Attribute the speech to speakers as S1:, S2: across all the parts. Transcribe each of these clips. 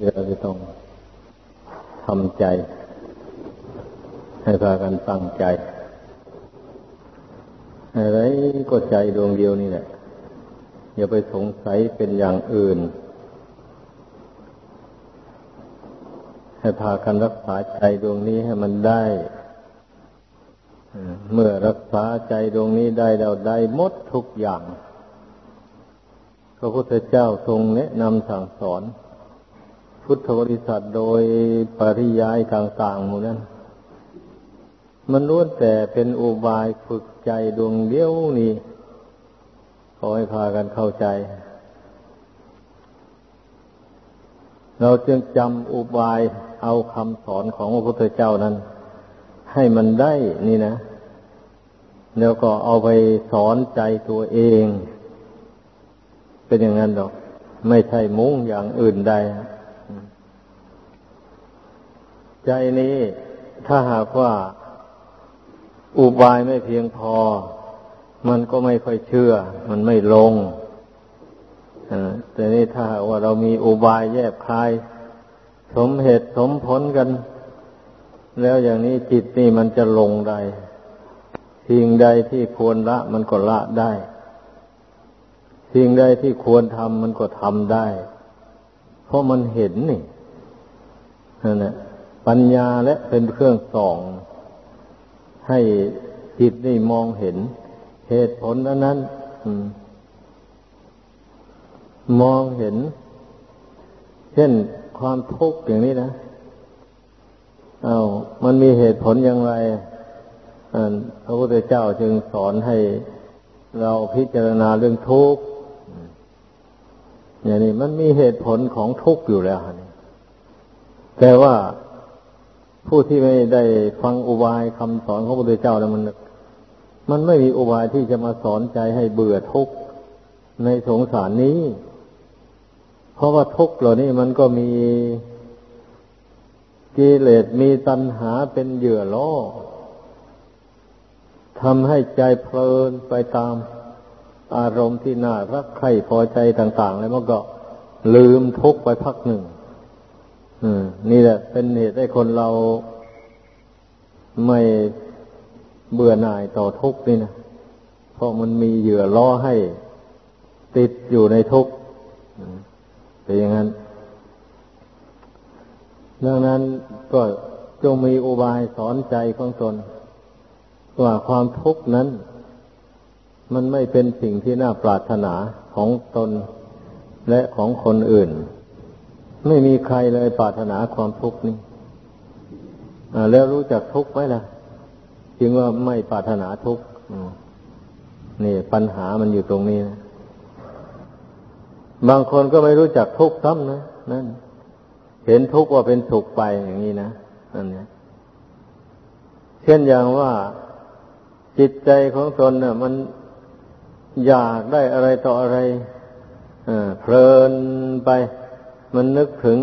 S1: เราจะต้องทำใจ ให้พากันตั้งใจ อะไรก็ใจดวงเดียวนี่แหละ อย่าไปสงสัยเป็นอย่างอื่น ให้พากันรักษาใจดวงนี้ให้มันได้ เมื่อรักษาใจดวงนี้ได้เราได้หมดทุกอย่าง พระพุทธเจ้าทรงแนะนำสั่งสอน พุทธบริษัทโดยปริยายต่างๆหมู่นั้นมันล้วนแต่เป็นอุบายฝึกใจดวงเดียวนี้ขอให้พากันเข้าใจ เราจึงจำอุบายเอาคำสอนของพระพุทธเจ้านั้น ให้มันได้นี่นะ แล้วก็เอาไปสอนใจตัวเอง เป็นอย่างนั้นหรอก ไม่ใช่มุ้งอย่างอื่นใด ใจนี้ถ้าหากว่าอุบายไม่เพียงพอ มันก็ไม่ค่อยเชื่อ มันไม่ลงแต่นี่ถ้าว่าเรามีอุบายแยบคาย สมเหตุสมผลกัน แล้วอย่างนี้จิตนี่มันจะลงได้สิ่งใดที่ควรละ มันก็ละได้ สิ่งใดที่ควรทำมันก็ทำได้ เพราะมันเห็นนี่นั่นแหละ ปัญญาและเป็นเครื่องส่อง ให้จิตนี่มองเห็น เหตุผลนั้นนั้นมองเห็น เช่นความทุกข์อย่างนี้นะเอา้ามันมีเหตุผลอย่างไรพระพุทธเจ้าจึงสอนให้เราพิจารณาเรื่องทุกข์อย่างนี้มันมีเหตุผลของทุกข์อยู่แล้วนี่แต่ว่า ผู้ที่ไม่ได้ฟังอุบายคำสอนของพระพุทธเจ้าแล้วมัน มันไม่มีอุบายที่จะมาสอนใจให้เบื่อทุกข์ในสงสารนี้ เพราะว่าทุกข์เหล่านี้มันก็มีกิเลสมีตัณหาเป็นเหยื่อล่อทำให้ใจเพลินไปตามอารมณ์ที่น่ารักใคร่พอใจต่าง ๆ แล้วมันก็ลืมทุกข์ไปพักหนึ่ง นี่แหละเป็นเหตุให้คนเราไม่เบื่อหน่ายต่อทุกข์นี่นะ เพราะมันมีเหยื่อล่อให้ติดอยู่ในทุกเป็นอย่างนั้น ดังนั้นก็จงมีอุบายสอนใจของตนว่าความทุกข์นั้น มันไม่เป็นสิ่งที่น่าปรารถนาของตนและของคนอื่น ไม่มีใครเลยปรารถนาความทุกข์นี้แล้วรู้จักทุกข์ไหมล่ะ จึงว่าไม่ปรารถนาทุกข์นี่ปัญหามันอยู่ตรงนี้นะบางคนก็ไม่รู้จักทุกข์ซ้ำนะนั่น เห็นทุกข์ว่าเป็นสุขไปอย่างนี้นะนั่นเนี่ยเช่นอย่างว่าจิตใจของตนเนี่ยมันอยากได้อะไรต่ออะไรเพลินไป มันนึกถึง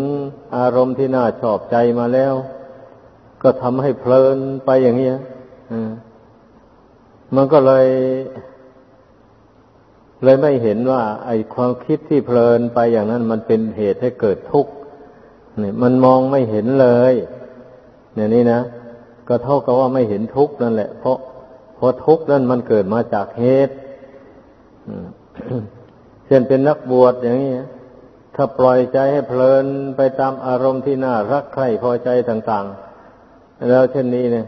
S1: อารมณ์ที่น่าชอบใจมาแล้ว ก็ทำให้เพลินไปอย่างนี้มันก็เลย เลยไม่เห็นว่า ไอความคิดที่เพลินไปอย่างนั้น มันเป็นเหตุให้เกิดทุกข์เนี่ยมันมองไม่เห็นเลยเนี่ยนี่นะก็เท่ากับว่าไม่เห็นทุกข์นั่นแหละ เพราะเพราะทุกข์นั้นมันเกิดมาจากเหตุเช่นเป็นนักบวชอย่างนี้ ถ้าปล่อยใจให้เพลินไปตามอารมณ์ที่น่ารักใคร่พอใจต่าง ๆ แล้วเช่นนี้เนี่ย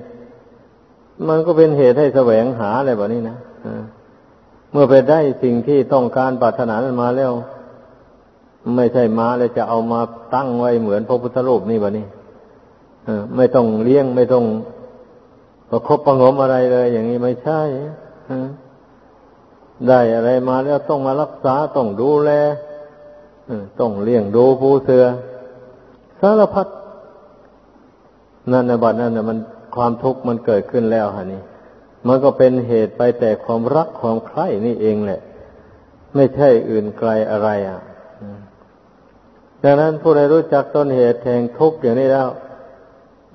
S1: มันก็เป็นเหตุให้แสวงหาอะไรแบบนี้นะเมื่อไปได้สิ่งที่ต้องการปรารถนานั้นมาแล้ว ไม่ใช่มาแล้วจะเอามาตั้งไว้เหมือนพระพุทธรูปนี่แบบนี้ไม่ต้องเลี้ยงไม่ต้องประคบประงมอะไรเลย อย่างนี้ไม่ใช่ได้อะไรมาแล้วต้องมารักษาต้องดูแล ต้องเลี้ยงดูผู้เสือสารพัดนั่นในบัดนั้นนะมันความทุกข์มันเกิดขึ้นแล้วฮะนี่มันก็เป็นเหตุไปแต่ความรักความใคร่นี่เองแหละ ไม่ใช่อื่นไกลอะไรอะดังนั้นผู้ใดรู้จักต้นเหตุแห่งทุกข์อย่างนี้แล้ว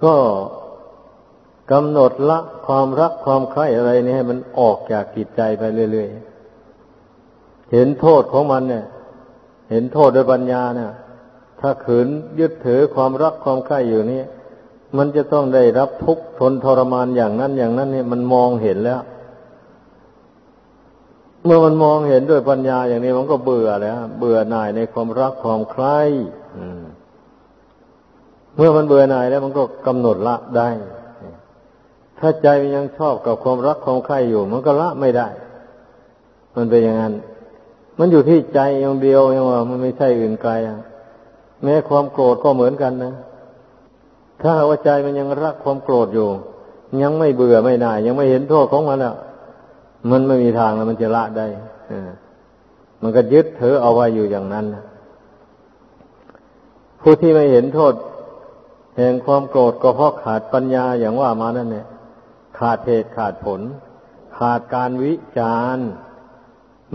S1: ก็กำหนดละความรักความใคร่อะไรนี่ให้มันออกจากจิตใจไปเรื่อยๆ เห็นโทษของมันเนี่ย เห็นโทษโดยปัญญาเนี่ย ถ้าขืนยึดถือความรักความใคร่อยู่นี่มันจะต้องได้รับทุกข์ทนทรมานอย่างนั้นอย่างนั้นเนี่ยมันมองเห็นแล้ว เมื่อมันมองเห็นด้วยปัญญาอย่างนี้มันก็เบื่อแล้ว เบื่อหน่ายในความรักความใคร่เมื่อมันเบื่อหน่ายแล้วมันก็กำหนดละได้ ถ้าใจมันยังชอบกับความรักความใคร่อยู่ มันก็ละไม่ได้ มันเป็นอย่างนั้น มันอยู่ที่ใจอย่างเดียวอยังว่ามันไม่ใช่อื่นไกลอะ แม้ความโกรธก็เหมือนกันนะ ถ้าว่าใจมันยังรักความโกรธอยู่ ยังไม่เบื่อไม่น่ายยังไม่เห็นโทษของมันอะมันไม่มีทางแล้วมันจะละได้มันก็ยึดถือเอาไว้อยู่อย่างนั้นผู้ที่ไม่เห็นโทษ แห่งความโกรธก็เพราะขาดปัญญาอย่างว่ามานั่นเนี่ยขาดเหตุขาดผล ขาดการวิจารณ์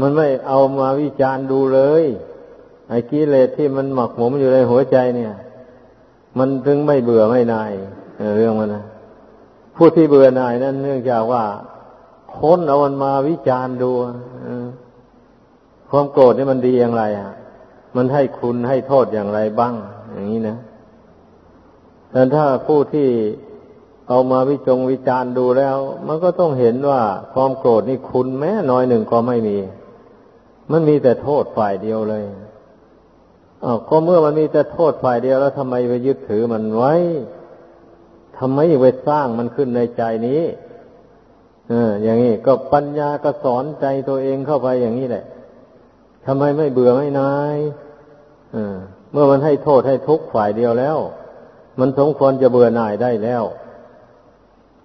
S1: มันไม่เอามาวิจารณ์ดูเลย ไอ้กิเลสที่มันหมักหมมอยู่ในหัวใจเนี่ย มันถึงไม่เบื่อไม่นายเรื่องมันนะผู้ที่เบื่อหน่ายนั้นเนื่องจากว่าค้นเอามันมาวิจารณ์ดูความโกรธนี่มันดีอย่างไรอะ มันให้คุณให้โทษอย่างไรบ้าง อย่างนี้นะแต่ถ้าผู้ที่เอามาวิจงวิจารณ์ดูแล้ว มันก็ต้องเห็นว่าความโกรธนี่คุณแม้น้อยหนึ่งก็ไม่มี มันมีแต่โทษฝ่ายเดียวเลยอ้าวก็เมื่อมันมีแต่โทษฝ่ายเดียวแล้วทำไมไปยึดถือมันไว้ทำไมไปสร้างมันขึ้นในใจนี้เอออย่างนี้ก็ปัญญาก็สอนใจตัวเองเข้าไปอย่างนี้แหละทำไมไม่เบื่อไม่นายเออเมื่อมันให้โทษให้ทุกข์ฝ่ายเดียวแล้ว มันสมควรจะเบื่อหน่ายได้แล้ว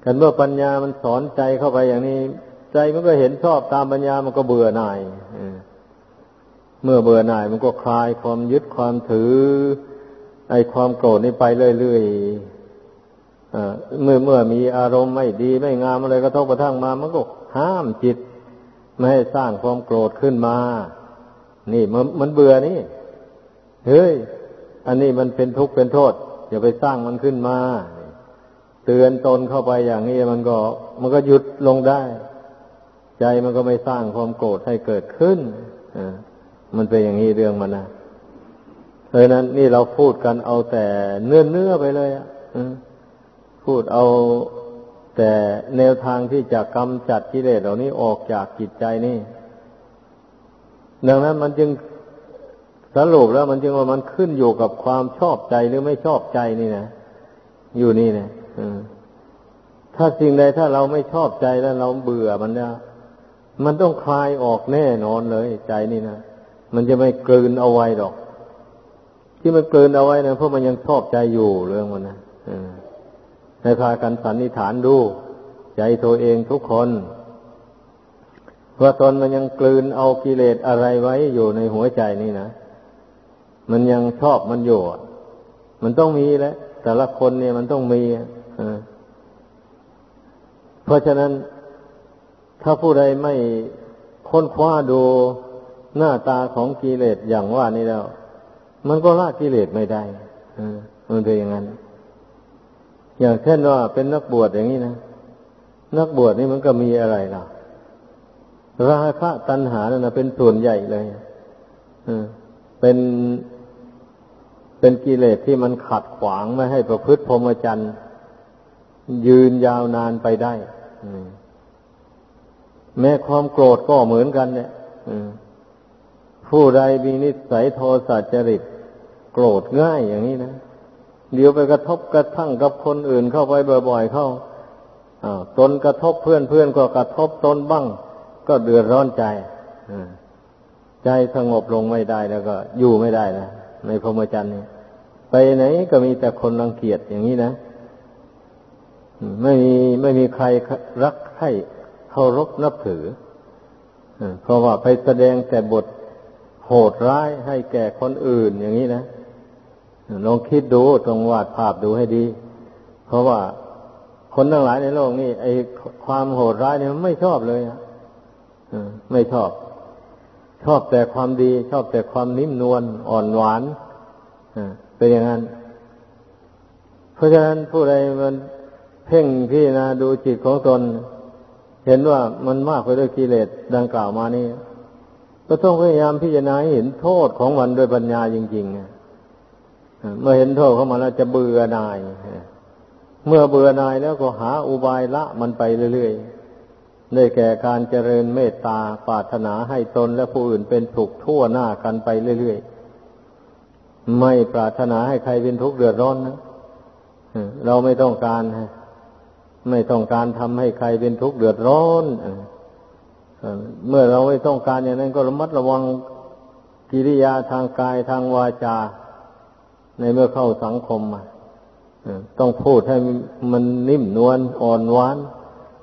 S1: กันเมื่อปัญญามันสอนใจเข้าไปอย่างนี้ ใจมันก็เห็นชอบตามปัญญามันก็เบื่อหน่าย เมื่อเบื่อหน่ายมันก็คลายความยึดความถือไอความโกรธนี่ไปเรื่อยๆเมื่อเมื่อมีอารมณ์ไม่ดีไม่งามอะไรก็ทบกระทั่งมา มันก็ห้ามจิต ไม่ให้สร้างความโกรธขึ้นมา นี่มันมันเบื่อนี่ เฮ้ย อันนี้มันเป็นทุกข์เป็นโทษ อย่าไปสร้างมันขึ้นมา เตือนตนเข้าไปอย่างนี้มันก็ มันก็หยุดลงได้ ใจมันก็ไม่สร้างความโกรธให้เกิดขึ้นอ่า มันเป็นอย่างนี้เรื่องมันนะเพราะนั้นนี่เราพูดกันเอาแต่เนื้อเนื้อไปเลยอะพูดเอาแต่แนวทางที่จะกำจัดกิเลสเหล่านี้ออกจากจิตใจนี่ ดังนั้นมันจึงสรุปแล้วมันจึงว่ามันขึ้นอยู่กับความชอบใจหรือไม่ชอบใจนี่นะอยู่นี่นะถ้าสิ่งใดถ้าเราไม่ชอบใจแล้วเราเบื่อมันเนี่ยมันต้องคลายออกแน่นอนเลยใจนี่นะ มันจะไม่กลืนเอาไว้หรอก ที่มันกลืนเอาไว้นะเพราะมันยังชอบใจอยู่เรื่องมันนะให้พากันสันนิฐานดู ใจตัวเองทุกคน ว่าตนมันยังกลืนเอากิเลสอะไรไว้อยู่ในหัวใจนี่นะมันยังชอบมันอยู่มันต้องมีแหละแต่ละคนเนี่ยมันต้องมีเพราะฉะนั้นถ้าผู้ใดไม่ค้นคว้าดู หน้าตาของกิเลสอย่างว่านี้แล้ว มันก็ละกิเลสไม่ได้มันเป็นอย่างนั้น อย่างเช่นว่าเป็นนักบวชอย่างนี้นะ นักบวชนี่มันก็มีอะไรล่ะ ราคะตัณหานั่นนะเป็นส่วนใหญ่เลยเป็นเป็นกิเลสที่มันขัดขวางไม่ให้ประพฤติพรหมจรรย์ยืนยาวนานไปได้แม้ความโกรธก็เหมือนกันเนี่ย ผู้ใดมีนิสัยโทสะจริต โกรธง่ายอย่างนี้นะ เดี๋ยวไปกระทบกระทั่งกับคนอื่นเข้าไปบ่อยๆเข้าตนกระทบเพื่อนเพื่อนก็กระทบตนบ้าง ก็เดือดร้อนใจใจสงบลงไม่ได้แล้วก็ อยู่ไม่ได้นะในพรหมจรรย์นี่ไปไหนก็มีแต่คนรังเกียจอย่างนี้นะไม่มีไม่มีใครรักใครเคารพนับถือเพราะว่าไปแสดงแต่บท โหดร้ายให้แก่คนอื่นอย่างนี้นะลองคิดดูตรงวาดภาพดูให้ดี เพราะว่าคนทั้งหลายในโลกนี้ไอ้ความโหดร้ายเนี่ยมันไม่ชอบเลยอะไม่ชอบ ชอบแต่ความดี ชอบแต่ความนิ่มนวลอ่อนหวานเป็นอย่างนั้น เพราะฉะนั้นผู้ใดมันเพ่งพี่นาดูจิตของตน เห็นว่ามันมากไปด้วยกิเลสดังกล่าวมานี่ ก็ต้องพยายามพิจารณาเห็นโทษของมันโดยปัญญาจริงๆเมื่อเห็นโทษเข้ามาแล้วจะเบื่อหน่าย เมื่อเบื่อหน่ายแล้วก็หาอุบายละมันไปเรื่อยๆได้แก่การเจริญเมตตาปรารถนาให้ตนและผู้อื่นเป็นสุขทั่วหน้ากันไปเรื่อยๆ ไม่ปรารถนาให้ใครเป็นทุกข์เดือดร้อนนะเราไม่ต้องการไม่ต้องการทำให้ใครเป็นทุกข์เดือดร้อน เมื่อเราไม่ต้องการอย่างนั้นก็ระมัดระวังกิริยาทางกายทางวาจา ในเมื่อเข้าสังคมมาต้องพูดให้มันนิ่มนวลอ่อนหวาน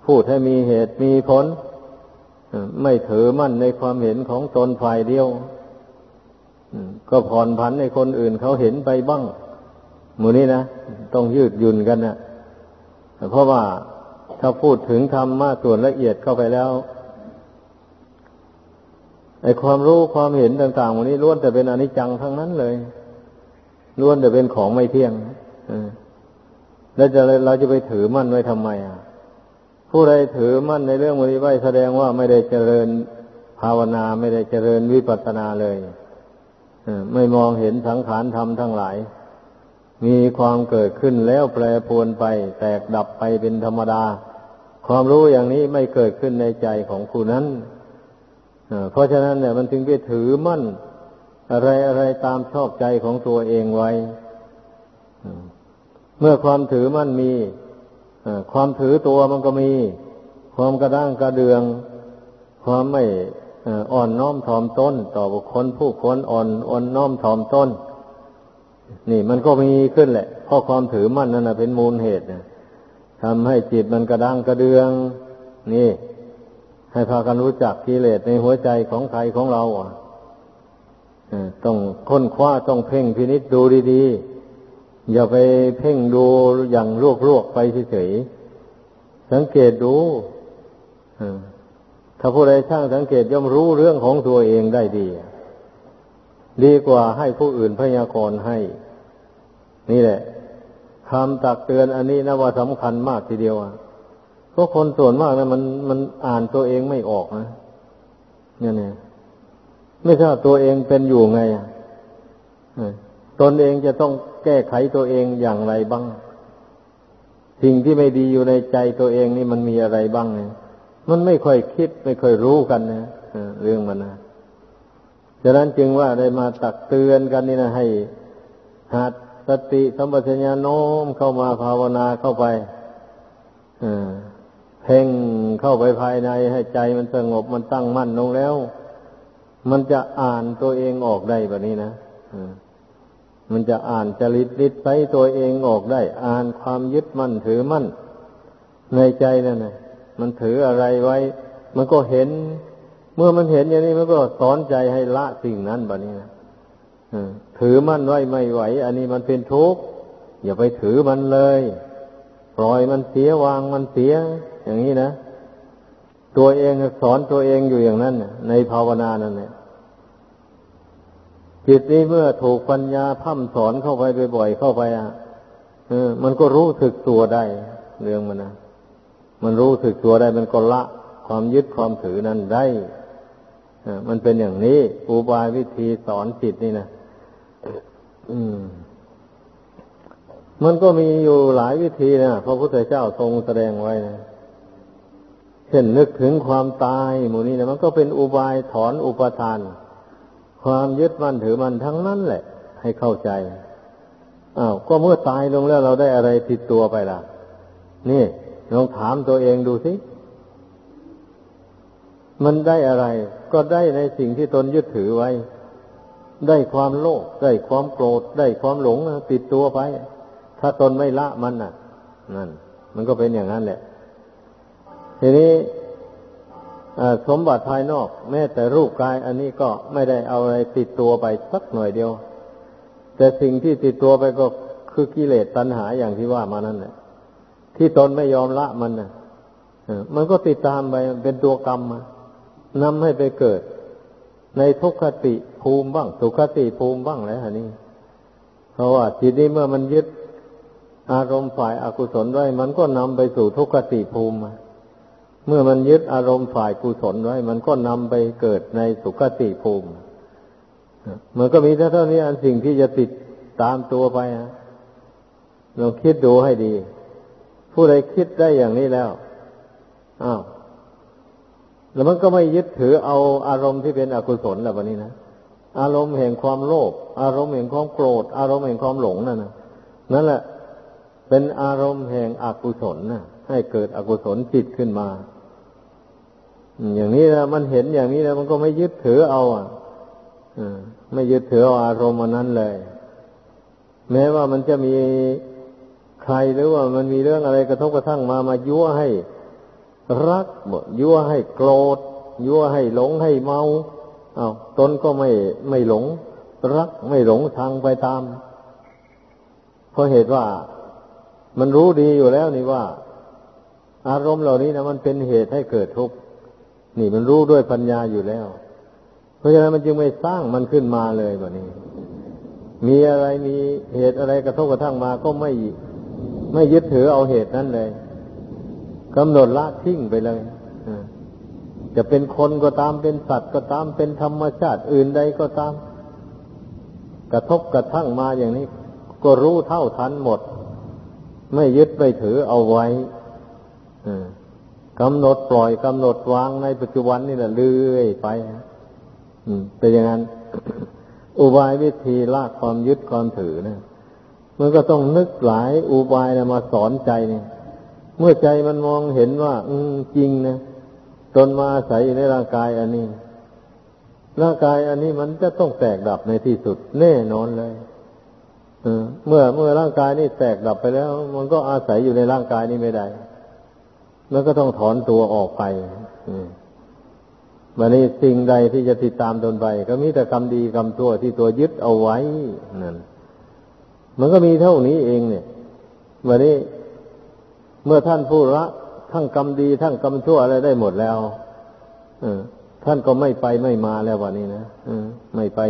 S1: พูดให้มีเหตุมีผลไม่ถือมั่นในความเห็นของตนฝ่ายเดียวก็ผ่อนผันในคนอื่นเขาเห็นไปบ้างหมูนี้นะต้องยืดหยุ่นกันนะเพราะว่าถ้าพูดถึงธรรมะส่วนละเอียดเข้าไปแล้ว ไอความรู้ความเห็นต่างๆวันนี้ล้วนแต่เป็นอนิจจังทั้งนั้นเลยล้วนแต่เป็นของไม่เที่ยงแล้วจะเราจะไปถือมั่นไว้ทำไมอะ ผู้ใดถือมั่นในเรื่องวันนี้ไว้แสดงว่าไม่ได้เจริญภาวนาไม่ได้เจริญวิปัสสนาเลยไม่มองเห็นสังขารธรรมทั้งหลาย มีความเกิดขึ้นแล้วแปรปรวนไป แตกดับไปเป็นธรรมดา ความรู้อย่างนี้ไม่เกิดขึ้นในใจของผู้นั้น เพราะฉะนั้นเนี่ยมันถึงไปถือมั่น อะไรอะไรตามชอบใจของตัวเองไว้ เมื่อความถือมั่นมีความถือตัวมันก็มี ความกระด้างกระเดือง ความไม่อ่อนน้อมถ่อมต้น ต่อบุคคลผู้คนอ่อนอ่อนน้อมถ่อมต้น นี่มันก็มีขึ้นแหละเพราะความถือมั่นนั่นเป็นมูลเหตุทำให้จิตมันกระด้างกระเดือง นี่ ให้พากันรู้จักกิเลสในหัวใจของใครของเราอะต้องค้นคว้าต้องเพ่งพินิษดูดีๆ อย่าไปเพ่งดูอย่างลวกๆไปเฉยๆสังเกตดูถ้าผู้ใดช่างสังเกตย่อมรู้เรื่องของตัวเองได้ดี ดีกว่าให้ผู้อื่นพยากรณ์ให้ นี่แหละคำตักเตือนอันนี้นะว่าสำคัญมากทีเดียวอะ เพราะคนส่วนมากนะมันมันอ่านตัวเองไม่ออกนะเนี่ยเนี่ยไม่ทราบตัวเองเป็นอยู่ไงอะตนเองจะต้องแก้ไขตัวเองอย่างไรบ้าง สิ่งที่ไม่ดีอยู่ในใจตัวเองนี่มันมีอะไรบ้างเนี่ยมันไม่ค่อยคิดไม่ค่อยรู้กันนะเรื่องมันนะฉะนั้นจึงว่าได้มาตักเตือนกันนี่นะให้หัดสติสัมปชัญญะโน้มเข้ามาภาวนาเข้าไป อ่า เพ่งเข้าไปภายในให้ใจมันสงบมันตั้งมั่นลงแล้ว มันจะอ่านตัวเองออกได้แบบนี้นะมันจะอ่านจริตนิดไปตัวเองออกได้ อ่านความยึดมั่นถือมั่น ในใจนั่นนะมันถืออะไรไว้ มันก็เห็น เมื่อมันเห็นอย่างนี้มันก็สอนใจให้ละสิ่งนั้นแบบนี้นะถือมั่นไว้ไม่ไหว อันนี้มันเป็นทุกข์อย่าไปถือมันเลย ปล่อยมันเสียวางมันเสีย อย่างนี้นะตัวเองสอนตัวเองอยู่อย่างนั้นในภาวนานั่นเนี่ยจิตนี้เมื่อถูกปัญญาพัฒสอนเข้าไปบ่อยๆเข้าไปอะเออ มันก็รู้สึกตัวได้ เรื่องมันนะมันรู้สึกตัวได้มันก็ละความยึดความถือนั้นได้มันเป็นอย่างนี้อุบายวิธีสอนจิตนี่นะอืม มันก็มีอยู่หลายวิธีนะพระพุทธเจ้าทรงแสดงไว้นะเช่นนึกถึงความตายหมู่นี้นะมันก็เป็นอุบายถอนอุปทาน ความยึดมั่นถือมันทั้งนั้นแหละ ให้เข้าใจอ้าวก็เมื่อตายลงแล้วเราได้อะไรติดตัวไปล่ะ นี่ลองถามตัวเองดูสิมันได้อะไร ก็ได้ในสิ่งที่ตนยึดถือไว้ ได้ความโลภได้ความโกรธได้ความหลงติดตัวไป ถ้าตนไม่ละมันน่ะ นั่น มันก็เป็นอย่างนั้นแหละ ทีนี้สมบัติภายนอก แม้แต่รูปกาย อันนี้ก็ไม่ได้เอาอะไรติดตัวไปสักหน่อยเดียว แต่สิ่งที่ติดตัวไปก็คือกิเลสตัณหาอย่างที่ว่ามานั่นแหละที่ตนไม่ยอมละมันนะมันก็ติดตามไปเป็นตัวกรรมมานำให้ไปเกิด ในทุกขติภูมิบ้างสุขติภูมิบ้างแล้วนี่เพราะว่าจิตนี้เมื่อมันยึด อารมณ์ฝ่ายอากุศลไว้ มันก็นำไปสู่ทุกขติภูมิ เมื่อมันยึดอารมณ์ฝ่ายกุศลไว้ มันก็นำไปเกิดในสุคติภูมิ มันก็มีเท่านี้อันสิ่งที่จะติดตามตัวไปฮะลองคิดดูให้ดี ผู้ใดคิดได้อย่างนี้แล้วอ้าวแล้วมันก็ไม่ยึดถือเอาอารมณ์ที่เป็นอกุศลแล้ววันนี้นะอารมณ์แห่งความโลภอารมณ์แห่งความโกรธ อารมณ์แห่งความหลงนั่นนะนั่นแหละ เป็นอารมณ์แห่งอกุศลนะให้เกิดอกุศลจิตขึ้นมา อย่างนี้นะมันเห็นอย่างนี้แล้วมันก็ไม่ยึดถือเอา อะไม่ยึดถือเอาอารมณ์นั้นเลย แม้ว่ามันจะมีใครหรือว่ามันมีเรื่องอะไรกระทบกระทั่งมามายั่วให้รักยั่วให้โกรธ ยั่วให้หลงให้เมาเอา้าตนก็ไม่ไม่หลง รักไม่หลงทางไปตาม เพราะเหตุว่า มันรู้ดีอยู่แล้วนี่ว่า อารมณ์เหล่านี้นะมันเป็นเหตุให้เกิดทุกข์นี่มันรู้ด้วยปัญญาอยู่แล้ว เพราะฉะนั้นมันจึงไม่สร้างมันขึ้นมาเลยแบบนี้ มีอะไรมีเหตุอะไรกระทบกระทั่งมาก็ไม่ไม่ยึดถือเอาเหตุนั้นเลยกำหนดละทิ้งไปเลยจะเป็นคนก็ตามเป็นสัตว์ก็ตามเป็นธรรมชาติอื่นใดก็ตาม กระทบกระทั่งมาอย่างนี้ ก็รู้เท่าทันหมด ไม่ยึดไม่ถือเอาไว้กำหนดปล่อยกำหนดวางในปัจจุบันนี่แหละเรื่อยไปเป็นอย่างนั้น อุบายวิธีลากความยึดความถือนะมันก็ต้องนึกหลายอุบายนะมาสอนใจเนี่ยเมื่อใจมันมองเห็นว่า อืจริงนะตนมาอาศัยในร่างกายอันนี้ ร่างกายอันนี้มันจะต้องแตกดับในที่สุด แน่นอนเลย เมื่อเมื่อร่างกายนี้แตกดับไปแล้ว มันก็อาศัยอยู่ในร่างกายนี้ไม่ได้ แล้วก็ต้องถอนตัวออกไปวันนี้สิ่งใดที่จะติดตามตนไป ก็มีแต่กรรมดีกรรมชั่วที่ตัวยึดเอาไว้นั่นมันก็มีเท่านี้เองเนี่ยวันนี้เมื่อท่านผู้ละทั้งกรรมดีทั้งกรรมชั่วอะไรได้หมดแล้วท่านก็ไม่ไปไม่มาแล้ววันนี้นะไม่ไป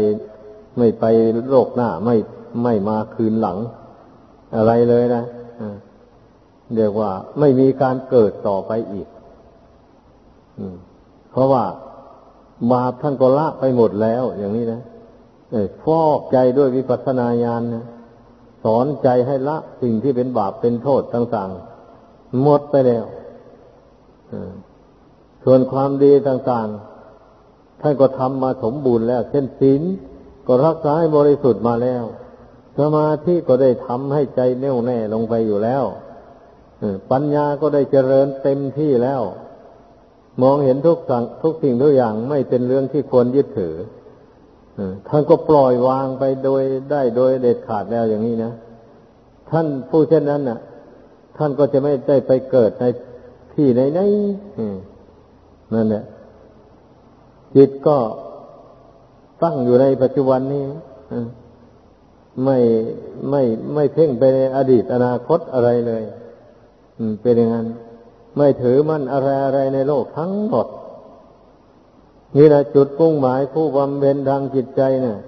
S1: ไม่ไปโลกหน้า ไม่ ไม่มาคืนหลัง อะไรเลยนะเรียกว่าไม่มีการเกิดต่อไปอีกเพราะว่าบาปท่านก็ละไปหมดแล้ว อย่างนี้นะฟอกใจด้วยวิปัสสนาญาณนะสอนใจให้ละสิ่งที่เป็นบาปเป็นโทษต่างๆหมดไปแล้วส่วนความดีต่างๆ ท่านก็ทำมาสมบูรณ์แล้ว เช่นศีลก็รักษาให้บริสุทธิ์มาแล้ว สมาธิก็ได้ทำให้ใจแน่วแน่ลงไปอยู่แล้วปัญญาก็ได้เจริญเต็มที่แล้ว มองเห็นทุกสั่งทุกสิ่งทุกอย่างไม่เป็นเรื่องที่ควรยึดถือท่านก็ปล่อยวางไปโดยได้โดยเด็ดขาดแล้วอย่างนี้นะท่านผู้เช่นนั้นน่ะ ท่านก็จะไม่ได้ไปเกิดในที่ไหนไหนนั่นแหละจิตก็ตั้งอยู่ในปัจจุบันนี้ ไม่ไม่ไม่เพ่งไปในอดีตอนาคตอะไรเลยเป็นอย่างนั้น ไม่ถือมั่นอะไรอะไรในโลกทั้งหมดนี่แหละจุดปุ่งหมายผู้บำเพ็ญทางจิตใจเนะ่ย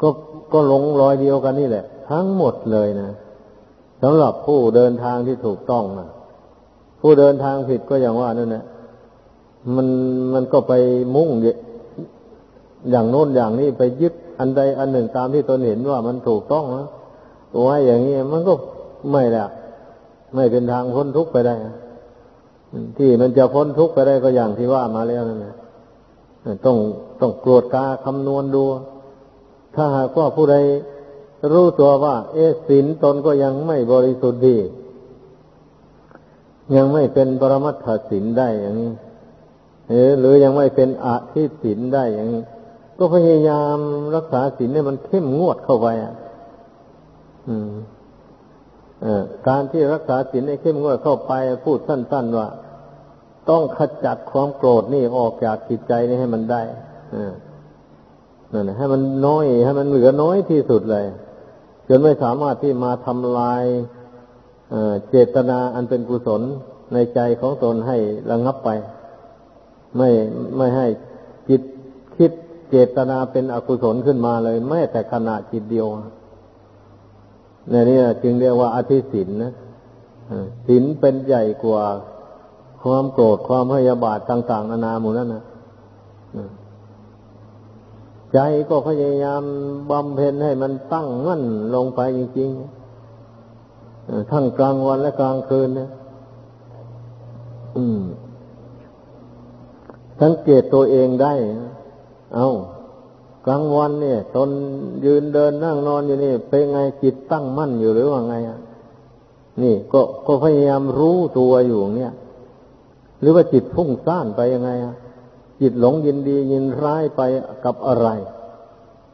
S1: ก็ก็หลงรอยเดียวกันนี่แหละ ทั้งหมดเลยนะสำหรับผู้เดินทางที่ถูกต้องนะผู้เดินทางผิดก็อย่างว่านั่นแหละมันมันก็ไปมุ่งอย่างโน้นอย่างนี้ไปยึด อันใดอันหนึ่งตามที่ตนเห็นว่ามันถูกต้องนะไว้อย่างนี้มันก็ไม่แหละไม่เป็นทางพ้นทุกข์ไปได้ที่มันจะพ้นทุกข์ไปได้ก็อย่างที่ว่ามาแล้วนั่นแหละต้องต้องกรวดกาคำนวณดู ถ้าหากว่าผู้ใดรู้ตัวว่า เอสินตนก็ยังไม่บริสุทธิ์ดี ยังไม่เป็นปรมัตถสินได้อย่างนี้หรือยังไม่เป็นอาทิสินได้อย่างนี้ ก็พยายามรักษาสินเนี่ยมันเข้มงวดเข้าไปอะอืมการที่รักษาศีลให้เข้มงวดเข้าไปพูดสั้น ๆ ว่า ต้องขจัดความโกรธนี่ออกจากจิตใจนี่ให้มันได้นั่นให้มันน้อย ให้มันเหลือน้อยที่สุดเลย จนไม่สามารถที่มาทำลายเจตนาอันเป็นกุศลในใจของตนให้ระงับไป ไม่ไม่ให้จิตคิด เจตนาเป็นอกุศลขึ้นมาเลย แม้แต่ขณะจิตเดียวในนี้จึงเรียกว่าอธิศินนะศินเป็นใหญ่กว่าความโกรธความพยาบาทต่าง ๆ นานาหมู่นั้นนะใจก็พยายามบำเพ็ญให้มันตั้งมั่นลงไปจริงๆทั้งกลางวันและกลางคืนนะสังเกตตัวเองได้นะ เอากลางวันเนี่ยตนยืนเดินนั่งนอนอยู่นี่ เป็นไงจิตตั้งมั่นอยู่หรือว่าไงอะนี่ก็ก็พยายามรู้ตัวอยู่เนี่ย หรือว่าจิตพุ่งซ่านไปยังไงอะจิตหลงยินดียินร้ายไปกับอะไร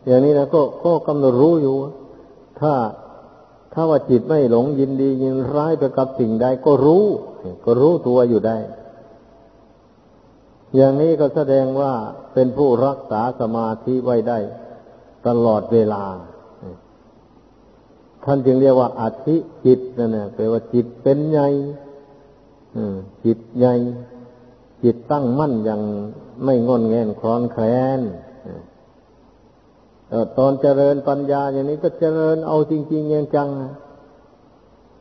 S1: อย่างนี้นะก็ก็กำหนดรู้อยู่ ถ้าถ้าว่าจิตไม่หลงยินดียินร้ายไปกับสิ่งใดก็รู้ ก็รู้ตัวอยู่ได้ อย่างนี้ก็แสดงว่าเป็นผู้รักษาสมาธิไว้ได้ ตลอดเวลา ท่านจึงเรียกว่าอธิจิตนั่นแหละแปลว่าจิตเป็นใหญ่จิตใหญ่จิตตั้งมั่นอย่างไม่งอนแงนคลอนแคลนตอนเจริญปัญญาอย่างนี้ก็เจริญเอาจริงๆยังจัง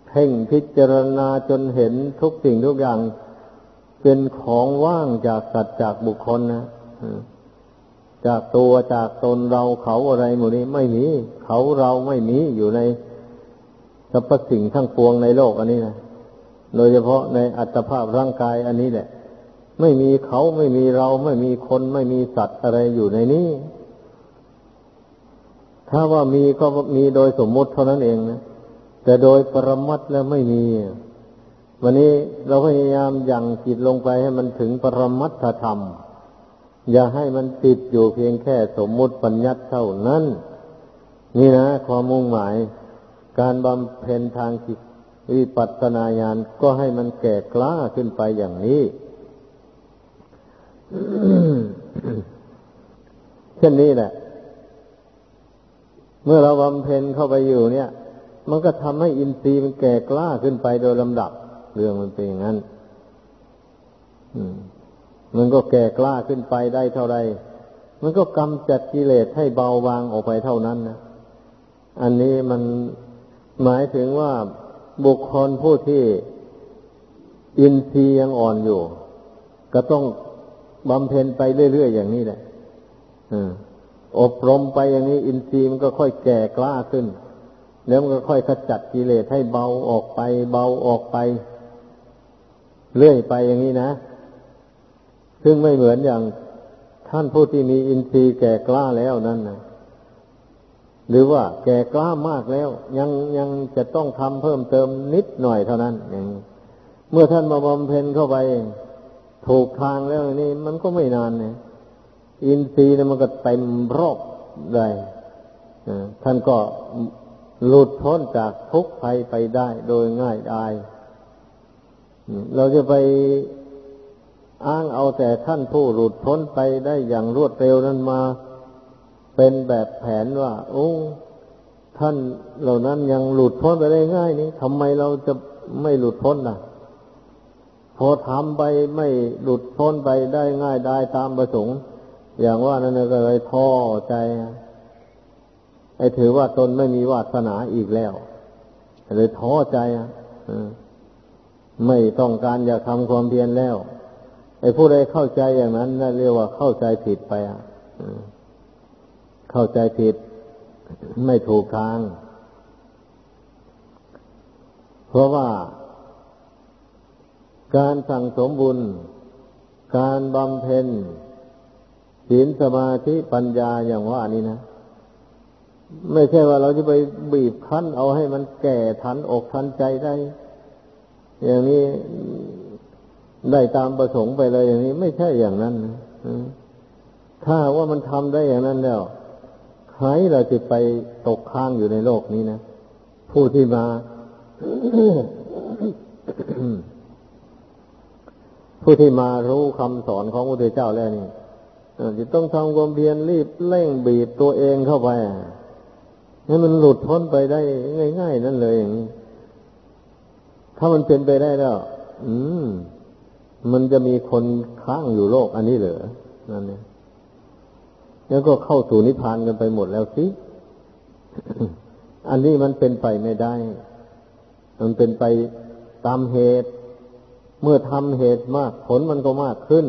S1: เพ่งพิจารณาจนเห็นทุกสิ่งทุกอย่าง เป็นของว่างจากสัตว์จากบุคคลนะจากตัวจากตนเราเขาอะไรหมดนี้ไม่มี เขาเราไม่มีอยู่ในสรรพสิ่งทั้งปวงในโลกอันนี้นะโดยเฉพาะในอัตภาพร่างกายอันนี้แหละ ไม่มีเขาไม่มีเราไม่มีคนไม่มีสัตว์อะไรอยู่ในนี้ ถ้าว่ามีก็มีโดยสมมุติเท่านั้นเองนะแต่โดยปรมัตแล้วไม่มี วันนี้เราพยายามยังจิตลงไปให้มันถึงปรมัตถธรรม อย่าให้มันติดอยู่เพียงแค่สมมุติปัญญัติเท่านั้น นี่นะความมุ่งหมาย การบำเพ็ญทางจิตวิปัสสนาญาณก็ให้มันแก่กล้าขึ้นไปอย่างนี้เช่นนี้แหละ เมื่อเราบำเพ็ญเข้าไปอยู่เนี่ย มันก็ทำให้อินทรีย์มันแก่กล้าขึ้นไปโดยลำดับ เรื่องมันเป็นอย่างนั้นมันก็แก่กล้าขึ้นไปได้เท่าไรมันก็กำจัดกิเลสให้เบาบางออกไปเท่านั้นนะอันนี้มันหมายถึงว่าบุคคลผู้ที่อินทรีย์ยังอ่อนอยู่ ก็ต้องบำเพ็ญไปเรื่อยๆอย่างนี้แหละอบรมไปอย่างนี้ อินทรีย์มันก็ค่อยแก่กล้าขึ้น แล้วมันก็ค่อยขจัดกิเลสให้เบาออกไป เบาออกไป เรื่อยไปอย่างนี้นะ ซึ่งไม่เหมือนอย่างท่านผู้ที่มีอินทรีย์แก่กล้าแล้วนั่นนะหรือว่าแก่กล้ามากแล้ว ยังยังจะต้องทำเพิ่มเติมนิดหน่อยเท่านั้นอย่างเมื่อท่านมาบำเพ็ญเข้าไป ถูกทางแล้วนี่ มันก็ไม่นานเนี่ยอินทรีย์เนี่ยมันก็เต็มรอบได้ท่านก็หลุดพ้นจากทุกข์ภัยไปได้โดยง่ายดาย เราจะไปอ้างเอาแต่ท่านผู้หลุดพ้นไปได้อย่างรวดเร็วนั้นมา เป็นแบบแผนว่าโอ้ท่านเหล่านั้นยังหลุดพ้นไปได้ง่ายนี่ทำไมเราจะไม่หลุดพ้นล่ะ พอทำไปไม่หลุดพ้นไปได้ง่ายได้ตามประสงค์ อย่างว่านั่นก็เลยท้อใจไอ้ถือว่าตนไม่มีวาสนาอีกแล้วเลยท้อใจอะ ไม่ต้องการอยากทำความเพียรแล้ว ไอ้ผู้ใดเข้าใจอย่างนั้นนั่นเรียกว่าเข้าใจผิดไปอะเข้าใจผิด ไม่ถูกทาง เพราะว่า การสั่งสมบุญ การบำเพ็ญศีลสมาธิปัญญาอย่างว่านี้นะไม่ใช่ว่าเราจะไปบีบคั้นเอาให้มันแก่ทันอกทันใจได้ อย่างนี้ได้ตามประสงค์ไปเลยอย่างนี้ไม่ใช่อย่างนั้นนะถ้าว่ามันทำได้อย่างนั้นแล้วใครเราจะไปตกค้างอยู่ในโลกนี้นะผู้ที่มา ผู้ที่มารู้คำสอนของพระพุทธเจ้าแล้วนี่จะต้องทำความเพียรรีบเร่งบีบตัวเองเข้าไปให้มันหลุดพ้นไปได้ง่าย ๆ นั่นเลยอย่างนี้ ถ้ามันเป็นไปได้แล้ว อืม มันจะมีคนค้างอยู่โลกอันนี้เหรอนั่นเนี่ยแล้วก็เข้าสู่นิพพานกันไปหมดแล้วสิ อันนี้มันเป็นไปไม่ได้ มันเป็นไปตามเหตุ เมื่อทำเหตุมากผลมันก็มากขึ้น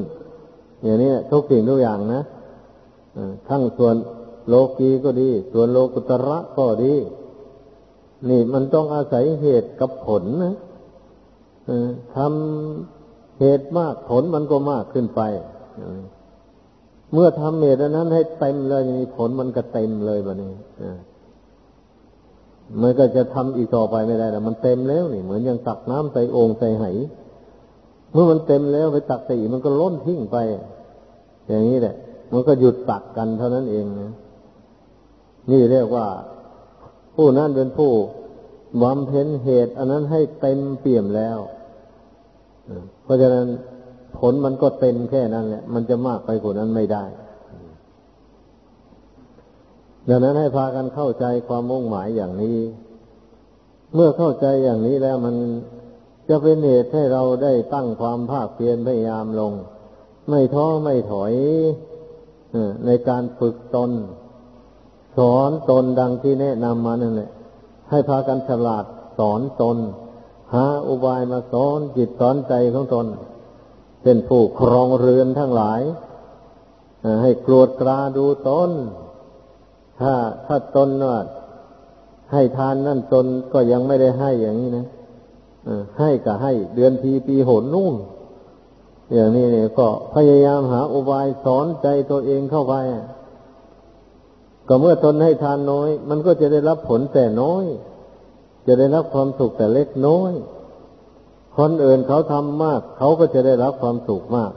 S1: อย่างนี้ทุกสิ่งทุกอย่างนะทั้งส่วนโลกีก็ดี ส่วนโลกุตระก็ดี นี่มันต้องอาศัยเหตุกับผลนะ ทำเหตุมากผลมันก็มากขึ้นไป เมื่อทำเหตุนั้นให้เต็มเลยนี่ผลมันก็เต็มเลยแบบนี้มันก็จะทำอีกต่อไปไม่ได้แล้วมันเต็มแล้วนี่ เหมือนอย่างตักน้ำใส่โอ่งใส่ไหเมื่อมันเต็มแล้วไปตักใส่อีกมันก็ล้นทิ้งไป อย่างนี้แหละ มันก็หยุดตักกันเท่านั้นเองนะนี่เรียกว่า ผู้นั้นเป็นผู้ บำเพ็ญเหตุ อันนั้นให้เต็มเปี่ยมแล้วเพราะฉะนั้นผลมันก็เต็มแค่นั้นแหละ มันจะมากไปกว่านั้นไม่ได้ ดังนั้นให้พากันเข้าใจความมุ่งหมายอย่างนี้ เมื่อเข้าใจอย่างนี้แล้วมันจะเป็นเหตุให้เราได้ตั้งความภาคเพียรพยายามลง ไม่ท้อไม่ถอยในการฝึกตน สอนตนดังที่แนะนำมานั่นแหละ ให้พากันฉลาดสอนตน หาอุบายมาสอนจิตสอนใจของตน เป็นผู้ครองเรือนทั้งหลาย ให้กรวดกราดูตน ถ้าถ้าตนว่าให้ทานนั่นตนก็ยังไม่ได้ให้อย่างนี้นะให้ก็ให้เดือนทีปีหนนู่นอย่างนี้เนี่ยก็พยายามหาอุบายสอนใจตัวเองเข้าไป ก็เมื่อตนให้ทานน้อย มันก็จะได้รับผลแต่น้อย จะได้รับความสุขแต่เล็กน้อย คนอื่นเขาทำมาก เขาก็จะได้รับความสุขมาก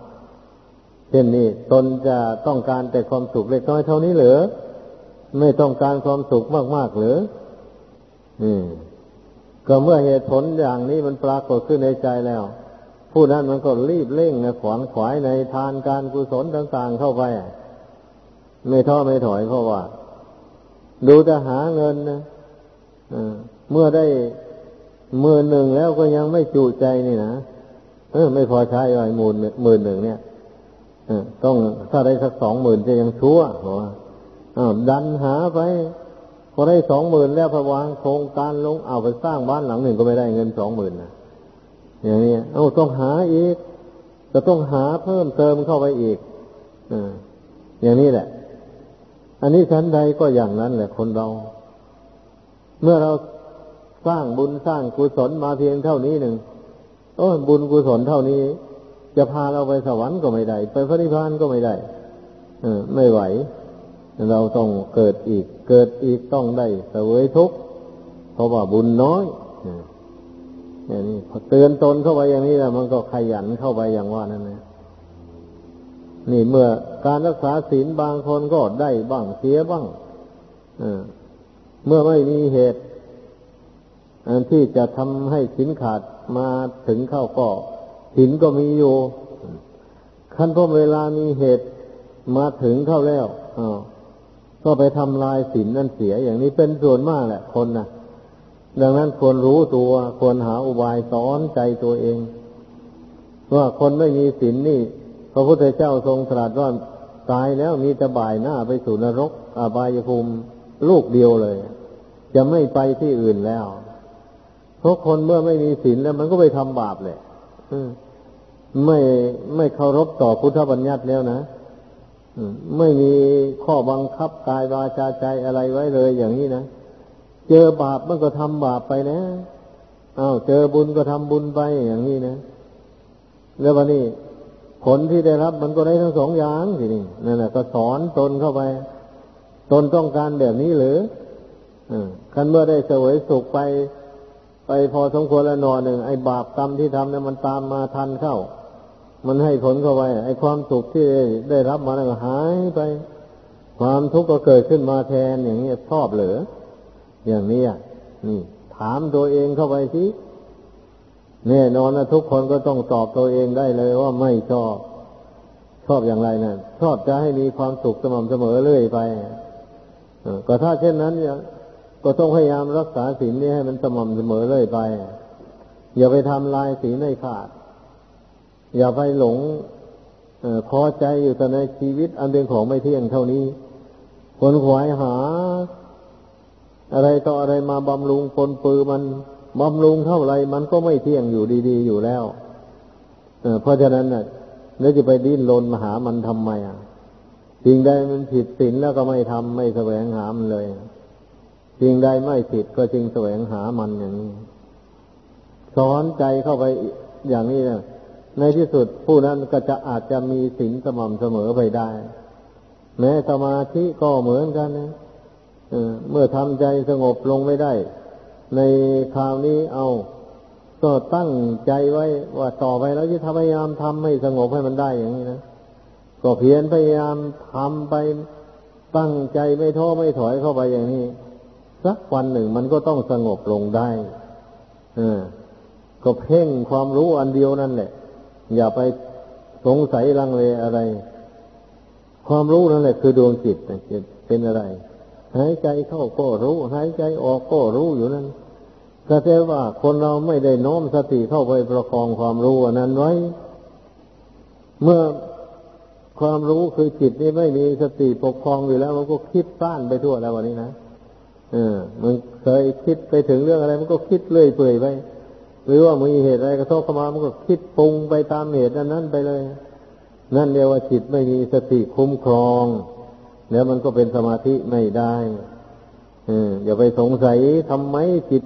S1: เช่นนี้ตนจะต้องการแต่ความสุขเล็กน้อยเท่านี้เหรือไม่ต้องการความสุขมากๆหรืออืม ก็เมื่อเหตุผลอย่างนี้มันปรากฏขึ้นในใจแล้ว ผู้นั้นมันก็รีบเร่งนะขวานขวายในทานการกุศลต่าง ๆ เข้าไป ไม่ท้อไม่ถอยเพราะว่า ดูจะหาเงินนะเมื่อได้หมื่นหนึ่งแล้วก็ยังไม่จุใจนี่นะเออไม่พอใช้ไอ้หมื่นหมื่นหนึ่งเนี่ยต้องถ้าได้สักสองหมื่นจะยังชั่วเหรอดันหาไปพอได้สองหมื่นแล้วพวางโครงการลงเอาไปสร้างบ้านหลังหนึ่งก็ไม่ได้เงินสองหมื่นนะอย่างนี้เอาต้องหาอีกจะต้องหาเพิ่มเติมเข้าไปอีกออย่างนี้แหละ อันนี้ชั้นใดก็อย่างนั้นแหละคนเรา เมื่อเราสร้างบุญสร้างกุศลมาเพียงเท่านี้หนึ่งโอ้บุญกุศลเท่านี้ จะพาเราไปสวรรค์ก็ไม่ได้ ไปพระนิพพานก็ไม่ได้ เออ ไม่ไหว เราต้องเกิดอีก เกิดอีกต้องได้เสวยทุกข์เพราะว่าบุญน้อยอย่างนี้พอเตือนตนเข้าไปอย่างนี้แล้วมันก็ขยันเข้าไปอย่างว่านั่นนะ นี่เมื่อการรักษาศีลบางคนก็ได้บ้างเสียบ้างเมื่อไม่มีเหตุ อันที่จะทำให้สินขาดมาถึงเข้าก็สินก็มีอยู่ขั้นพอเวลามีเหตุมาถึงเข้าแล้วก็ไปทำลายศีลนั่นเสียอย่างนี้เป็นส่วนมากแหละคนนะดังนั้นควรรู้ตัวควรหาอุบายสอนใจตัวเอง ว่าคนไม่มีศีลนนี่ พระพุทธเจ้าทรงตรัสว่าตายแล้วมีแต่บ่ายหน้าไปสู่นรก อบายภูมิลูกเดียวเลย จะไม่ไปที่อื่นแล้ว เพราะคนเมื่อไม่มีศีลแล้ว มันก็ไปทำบาปแหละไม่ไม่เคารพต่อพุทธบัญญัติแล้วนะไม่มีข้อบังคับกายวาจาใจอะไรไว้เลยอย่างนี้นะ เจอบาปมันก็ทำบาปไปนะอา้าวเจอบุญก็ทำบุญไปอย่างนี้นะ แล้ววันนี้ ผลที่ได้รับมันก็ได้ทั้งสองอย่างทีนี้นั่นแหละก็สอนตนเข้าไป ตนต้องการแบบนี้หรือคันเมื่อได้เสวยสุขไป ไปพอสมควรแล้วนอนหนึ่งไอ้บาปกรรมที่ทำเนี่ยมันตามมาทันเข้า มันให้ผลเข้าไป ไอ้ความสุขที่ได้รับมาแล้วหายไป ความทุกข์ก็เกิดขึ้นมาแทนอย่างนี้ชอบหรืออย่างนี้นี่ ถามตัวเองเข้าไปสิ แน่นอนนะทุกคนก็ต้องตอบตัวเองได้เลยว่าไม่ชอบ ชอบอย่างไรนะ่ะ ชอบจะให้มีความสุขสม่ำเสมอเรื่อยไปก็ถ้าเช่นนั้นเนี่ยก็ต้องพยายามรักษาศีลนี้ให้มันสม่ำเสมอเรื่อยไป อย่าไปทำลายศีลให้ขาด อย่าไปหลงพอใจอยู่แต่ในชีวิตอันเป็นของไม่เที่ยงเท่านี้คนขวายหา อะไรต่ออะไรมาบำรุงปนปือมัน บำรุงเท่าไรมันก็ไม่เที่ยงอยู่ดีๆอยู่แล้วเเพราะฉะนั้นน่ะแล้วจะไปดิ้นรนมาหามันทำไมอะสิ่งใดมันผิดศีลแล้วก็ไม่ทำไม่แสวงหามันเลยสิ่งใดไม่ผิดก็จึงแสวงหามันอย่างนี้สอนใจเข้าไปอย่างนี้นะในที่สุดผู้นั้นก็จะอาจจะมีศีลสม่ำเสมอไปได้ แม้สมาธิก็เหมือนกันนะเมื่อทำใจสงบลงไม่ได้ ในคราวนี้เอาก็ตั้งใจไว้ว่าต่อไปแล้วจะพยายามทำให้สงบให้มันได้อย่างนี้นะก็เพียรพยายามทำไปตั้งใจไม่ท้อไม่ถอยเข้าไปอย่างนี้ สักวันหนึ่งมันก็ต้องสงบลงได้ออก็เพ่งความรู้อันเดียวนั่นแหละ อย่าไปสงสัยลังเลอะไร ความรู้นั่นแหละคือดวงจิตจิตเป็นอะไร หายใจเข้าก็รู้ หายใจออกก็รู้อยู่นั่นก็แปลว่าคนเราไม่ได้น้อมสติเข้าไปประคองความรู้นั้นไว้ เมื่อความรู้คือจิตนี่ไม่มีสติปกครองอยู่แล้ว มันก็คิดต้านไปทั่วแล้ววันนี้นะเออ มันเคยคิดไปถึงเรื่องอะไร มันก็คิดเลื่อยเปื่อยไปหรือว่ามีเหตุอะไรกระทบเข้ามามันก็คิดปรุงไปตามเหตุนั้นนั้นไปเลย นั่นเรียกว่าจิตไม่มีสติคุ้มครอง แล้วมันก็เป็นสมาธิไม่ได้เอออย่าไปสงสัยทำไมจิต